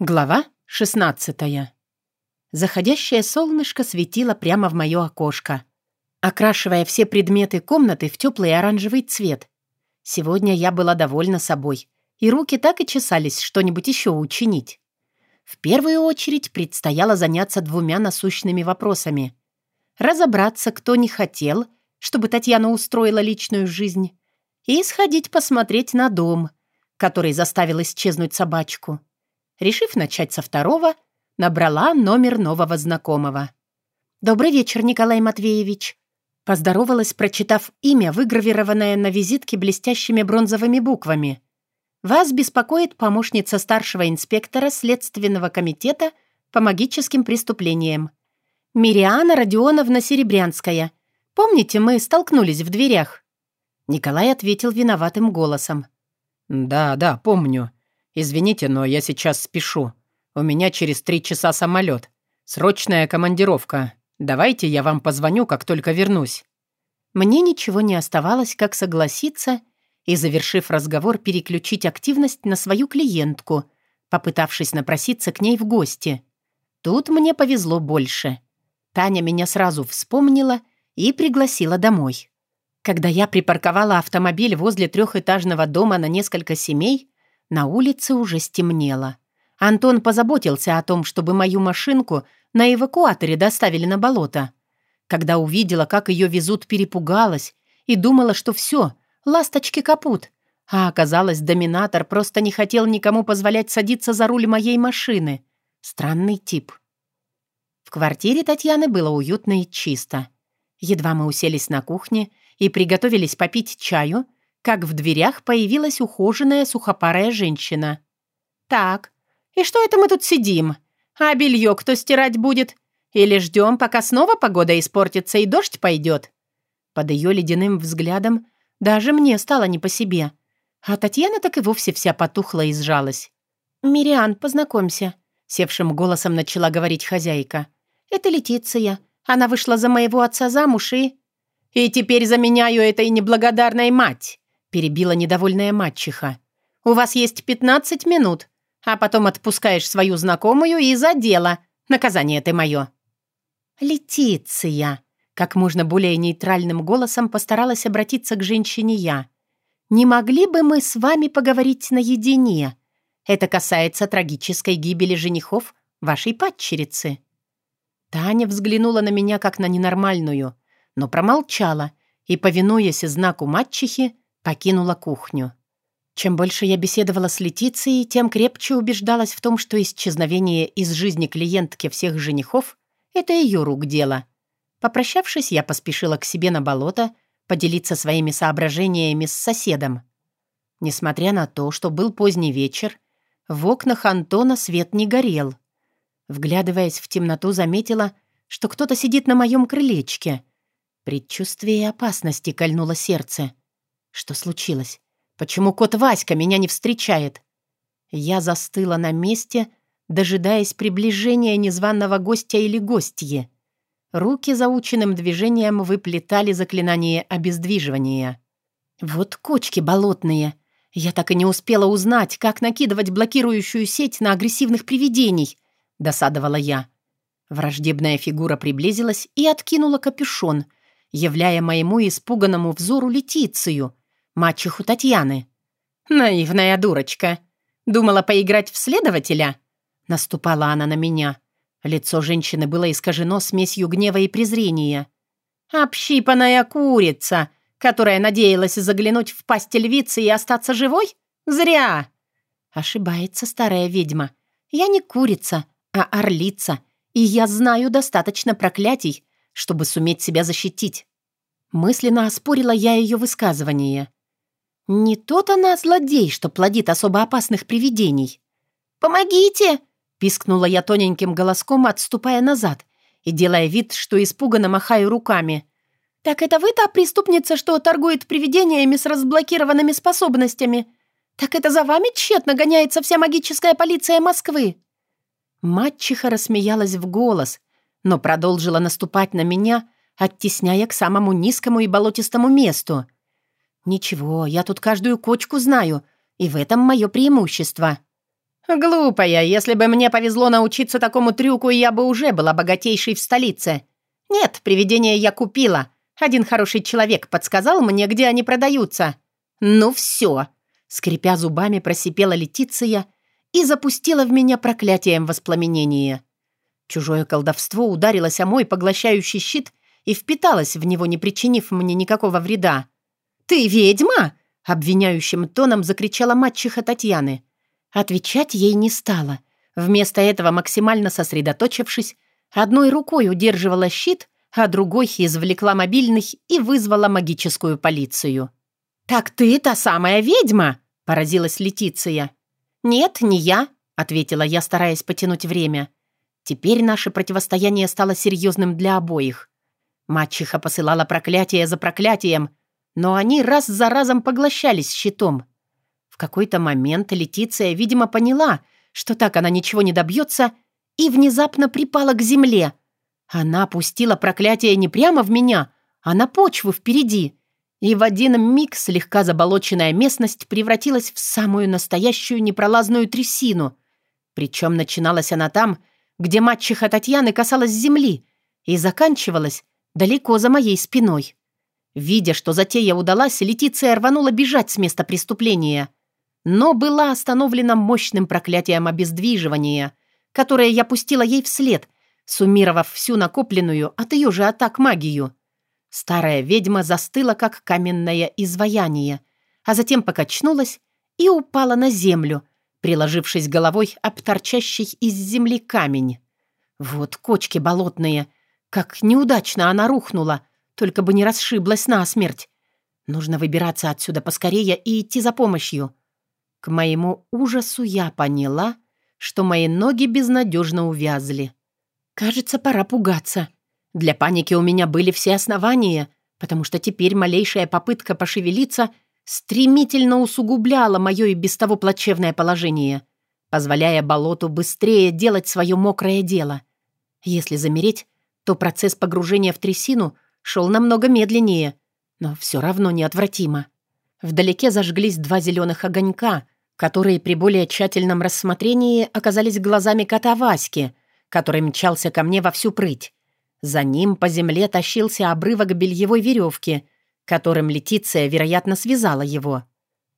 Глава 16 Заходящее солнышко светило прямо в мое окошко, окрашивая все предметы комнаты в теплый оранжевый цвет. Сегодня я была довольна собой, и руки так и чесались что-нибудь еще учинить. В первую очередь предстояло заняться двумя насущными вопросами. Разобраться, кто не хотел, чтобы Татьяна устроила личную жизнь, и сходить посмотреть на дом, который заставил исчезнуть собачку. Решив начать со второго, набрала номер нового знакомого. «Добрый вечер, Николай Матвеевич», Поздоровалась, прочитав имя, выгравированное на визитке блестящими бронзовыми буквами. «Вас беспокоит помощница старшего инспектора Следственного комитета по магическим преступлениям. Мириана Родионовна Серебрянская. Помните, мы столкнулись в дверях?» Николай ответил виноватым голосом. «Да, да, помню. «Извините, но я сейчас спешу. У меня через три часа самолет. Срочная командировка. Давайте я вам позвоню, как только вернусь». Мне ничего не оставалось, как согласиться и, завершив разговор, переключить активность на свою клиентку, попытавшись напроситься к ней в гости. Тут мне повезло больше. Таня меня сразу вспомнила и пригласила домой. Когда я припарковала автомобиль возле трехэтажного дома на несколько семей, на улице уже стемнело. Антон позаботился о том, чтобы мою машинку на эвакуаторе доставили на болото. Когда увидела, как ее везут, перепугалась и думала, что все, ласточки капут. А оказалось, доминатор просто не хотел никому позволять садиться за руль моей машины. Странный тип. В квартире Татьяны было уютно и чисто. Едва мы уселись на кухне и приготовились попить чаю, как в дверях появилась ухоженная сухопарая женщина. «Так, и что это мы тут сидим? А белье кто стирать будет? Или ждем, пока снова погода испортится и дождь пойдет?» Под ее ледяным взглядом даже мне стало не по себе. А Татьяна так и вовсе вся потухла и сжалась. «Мириан, познакомься», — севшим голосом начала говорить хозяйка. «Это Летиция. Она вышла за моего отца замуж и...» «И теперь заменяю этой неблагодарной мать!» Перебила недовольная мачеха. «У вас есть пятнадцать минут, а потом отпускаешь свою знакомую и за дело. Наказание ты мое». «Летиция», — как можно более нейтральным голосом постаралась обратиться к женщине я. «Не могли бы мы с вами поговорить наедине? Это касается трагической гибели женихов вашей падчерицы». Таня взглянула на меня как на ненормальную, но промолчала и, повинуясь знаку мачехи, покинула кухню. Чем больше я беседовала с Летицией, тем крепче убеждалась в том, что исчезновение из жизни клиентки всех женихов — это ее рук дело. Попрощавшись, я поспешила к себе на болото поделиться своими соображениями с соседом. Несмотря на то, что был поздний вечер, в окнах Антона свет не горел. Вглядываясь в темноту, заметила, что кто-то сидит на моем крылечке. Предчувствие опасности кольнуло сердце — что случилось? Почему кот Васька меня не встречает? Я застыла на месте, дожидаясь приближения незваного гостя или гостье. Руки заученным движением выплетали заклинание обездвиживания. Вот кочки болотные. Я так и не успела узнать, как накидывать блокирующую сеть на агрессивных привидений, досадовала я. Враждебная фигура приблизилась и откинула капюшон, являя моему испуганному взору Летицию — мачеху Татьяны. «Наивная дурочка. Думала поиграть в следователя?» Наступала она на меня. Лицо женщины было искажено смесью гнева и презрения. «Общипанная курица, которая надеялась заглянуть в пасть львицы и остаться живой? Зря!» Ошибается старая ведьма. «Я не курица, а орлица, и я знаю достаточно проклятий, чтобы суметь себя защитить». Мысленно оспорила я ее высказывание. Не тот она злодей, что плодит особо опасных привидений. «Помогите!» — пискнула я тоненьким голоском, отступая назад и делая вид, что испуганно махаю руками. «Так это вы та преступница, что торгует привидениями с разблокированными способностями? Так это за вами тщетно гоняется вся магическая полиция Москвы?» Матчиха рассмеялась в голос, но продолжила наступать на меня, оттесняя к самому низкому и болотистому месту — «Ничего, я тут каждую кочку знаю, и в этом мое преимущество». «Глупая, если бы мне повезло научиться такому трюку, я бы уже была богатейшей в столице. Нет, привидения я купила. Один хороший человек подсказал мне, где они продаются. Ну все!» Скрипя зубами, просипела Летиция и запустила в меня проклятием воспламенения. Чужое колдовство ударилось о мой поглощающий щит и впиталось в него, не причинив мне никакого вреда. «Ты ведьма?» — обвиняющим тоном закричала мачеха Татьяны. Отвечать ей не стала. Вместо этого, максимально сосредоточившись, одной рукой удерживала щит, а другой извлекла мобильный и вызвала магическую полицию. «Так ты та самая ведьма?» — поразилась Летиция. «Нет, не я», — ответила я, стараясь потянуть время. Теперь наше противостояние стало серьезным для обоих. Мачеха посылала проклятие за проклятием, но они раз за разом поглощались щитом. В какой-то момент Летиция, видимо, поняла, что так она ничего не добьется, и внезапно припала к земле. Она пустила проклятие не прямо в меня, а на почву впереди. И в один миг слегка заболоченная местность превратилась в самую настоящую непролазную трясину. Причем начиналась она там, где мачеха Татьяны касалась земли, и заканчивалась далеко за моей спиной. Видя, что затея удалась, Летиция рванула бежать с места преступления — но была остановлена мощным проклятием обездвиживания, которое я пустила ей вслед, суммировав всю накопленную от ее же атак магию. Старая ведьма застыла, как каменное изваяние, а затем покачнулась и упала на землю, приложившись головой об торчащий из земли камень. Вот кочки болотные. Как неудачно она рухнула, только бы не расшиблась насмерть. Нужно выбираться отсюда поскорее и идти за помощью. К моему ужасу я поняла, что мои ноги безнадежно увязли. Кажется, пора пугаться. Для паники у меня были все основания, потому что теперь малейшая попытка пошевелиться стремительно усугубляла мое и без того плачевное положение, позволяя болоту быстрее делать свое мокрое дело. Если замереть, то процесс погружения в трясину шел намного медленнее, но все равно неотвратимо. Вдалеке зажглись два зеленых огонька, которые при более тщательном рассмотрении оказались глазами кота Васьки, который мчался ко мне во всю прыть. За ним по земле тащился обрывок бельевой веревки, которым Летиция, вероятно, связала его.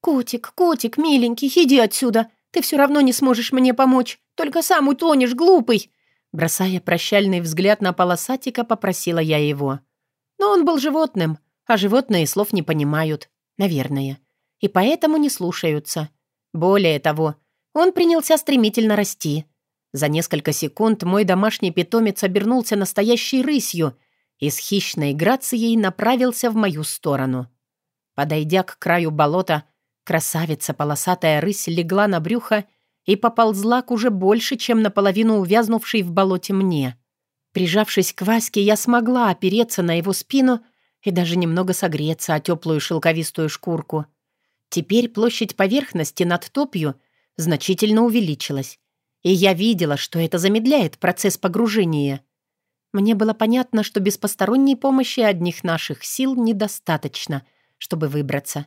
«Котик, котик, миленький, иди отсюда. Ты все равно не сможешь мне помочь. Только сам утонешь, глупый!» Бросая прощальный взгляд на полосатика, попросила я его. Но он был животным, а животные слов не понимают, наверное, и поэтому не слушаются. Более того, он принялся стремительно расти. За несколько секунд мой домашний питомец обернулся настоящей рысью и с хищной грацией направился в мою сторону. Подойдя к краю болота, красавица полосатая рысь легла на брюхо и поползла к уже больше, чем наполовину увязнувшей в болоте мне. Прижавшись к Ваське, я смогла опереться на его спину и даже немного согреться о теплую шелковистую шкурку. Теперь площадь поверхности над топью значительно увеличилась, и я видела, что это замедляет процесс погружения. Мне было понятно, что без посторонней помощи одних наших сил недостаточно, чтобы выбраться.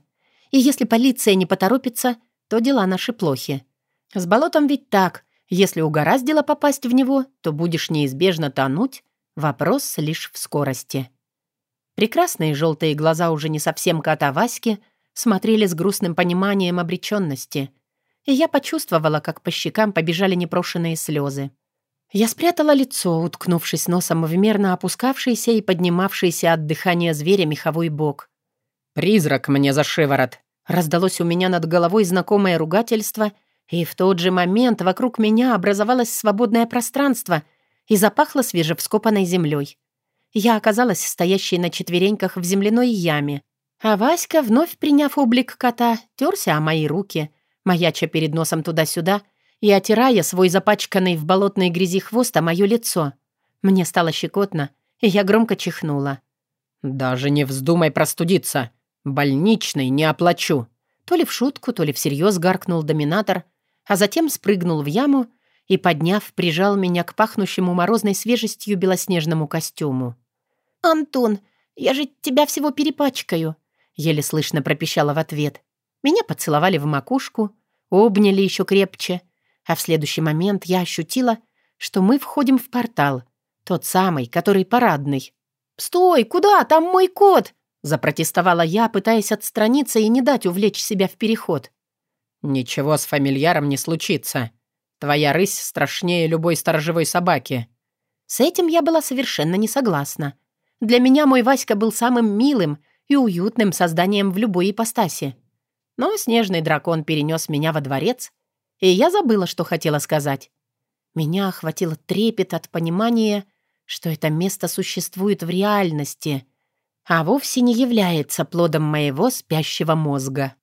И если полиция не поторопится, то дела наши плохи. С болотом ведь так. Если угораздило попасть в него, то будешь неизбежно тонуть. Вопрос лишь в скорости. Прекрасные желтые глаза уже не совсем кота Васьки — смотрели с грустным пониманием обреченности, и я почувствовала, как по щекам побежали непрошенные слезы. Я спрятала лицо, уткнувшись носом в мерно опускавшийся и поднимавшийся от дыхания зверя меховой бок. «Призрак мне за шиворот!» Раздалось у меня над головой знакомое ругательство, и в тот же момент вокруг меня образовалось свободное пространство и запахло свежевскопанной землей. Я оказалась стоящей на четвереньках в земляной яме, а Васька, вновь приняв облик кота, терся о мои руки, маяча перед носом туда-сюда и отирая свой запачканный в болотной грязи хвост о мое лицо. Мне стало щекотно, и я громко чихнула. «Даже не вздумай простудиться. Больничный не оплачу». То ли в шутку, то ли всерьез гаркнул доминатор, а затем спрыгнул в яму и, подняв, прижал меня к пахнущему морозной свежестью белоснежному костюму. «Антон, я же тебя всего перепачкаю», Еле слышно пропищала в ответ. Меня поцеловали в макушку, обняли еще крепче, А в следующий момент я ощутила, что мы входим в портал, тот самый, который парадный. «Стой! Куда? Там мой кот!» запротестовала я, пытаясь отстраниться и не дать увлечь себя в переход. «Ничего с фамильяром не случится. Твоя рысь страшнее любой сторожевой собаки». С этим я была совершенно не согласна. Для меня мой Васька был самым милым и уютным созданием в любой ипостаси. Но снежный дракон перенес меня во дворец, и я забыла, что хотела сказать. Меня охватило трепет от понимания, что это место существует в реальности, а вовсе не является плодом моего спящего мозга.